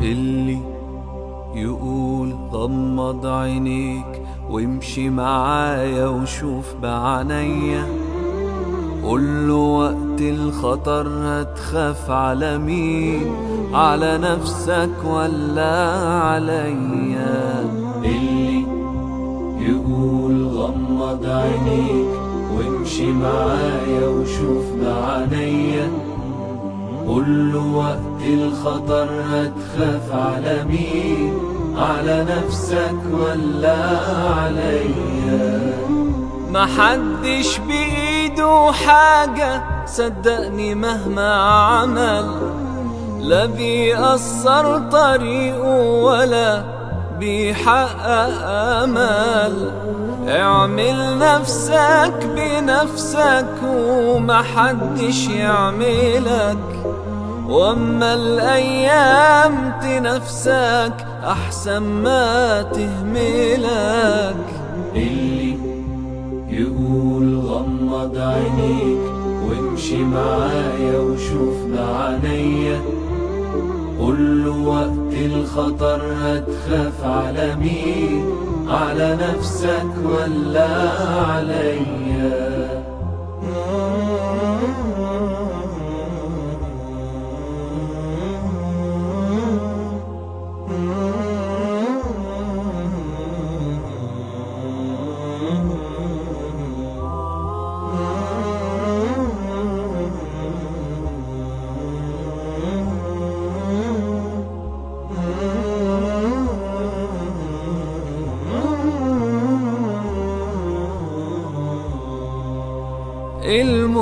اللي يقول غمض عينيك وامشي معايا وشوف بعينيا. قول له وقت الخطر هتخاف على مين؟ على نفسك ولا عليا؟ اللي يقول غمض عينيك وامشي معايا وشوف بعينيا. قول له وقت الخطر هتخاف على مين؟ على نفسك ولا عليا محدش بإيده حاجة صدقني مهما عمل. لا بيأثر طريقه ولا بيحقق أمل اعمل نفسك بنفسك ومحدش يعملك. وأما الأيام تنفسك أحسن ما تهملك. اللي يقول غمض عينيك وامشي معايا وشوف بعينيا. قول له وقت الخطر هتخاف على مين؟ على نفسك ولا عليا؟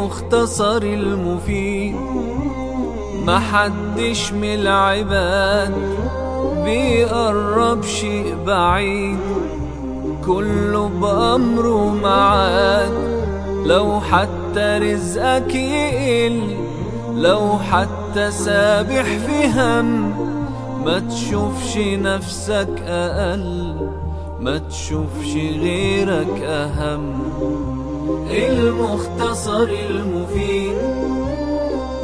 المختصر المفيد. محدش من العباد بيقرب شيء بعيد. كله بأمره معاد. لو حتى رزقك يقل لو حتى سابح في هم. ما تشوفش نفسك أقل ما تشوفش غيرك أهم. المختصر المفيد.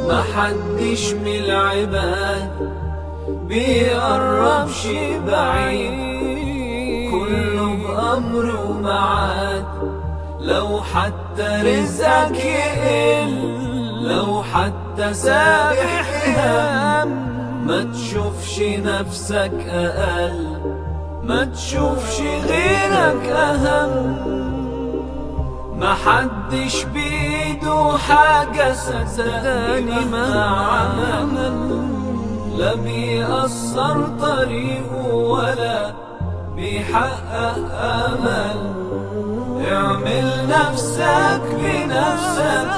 محدش من العباد بيقرب شي بعيد. كله بأمره معاد لو حتى رزقك يقل لو حتى سابح هم ما تشوفش نفسك أقل ما تشوفش غيرك أهم. محدش بيده حاجة صدقني ما عمل. لا بيأثر طريقه ولا بيحقق أمل. اعمل نفسك بنفسك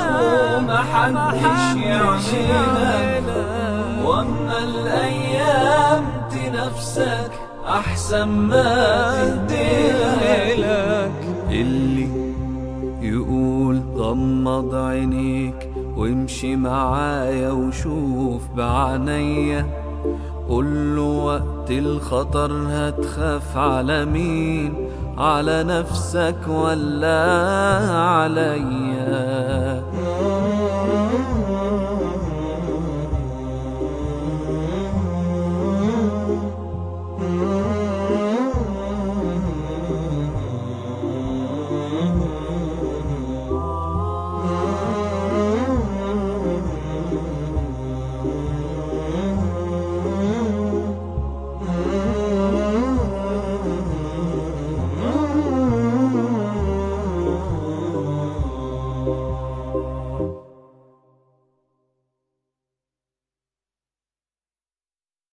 ومحدش يعملك. واما الأيام تنفسك أحسن ما تهدلك اللي يقول غمض عينيك وامشي معايا وشوف بعينيا. قول له وقت الخطر هتخاف على مين؟ على نفسك ولا عليا؟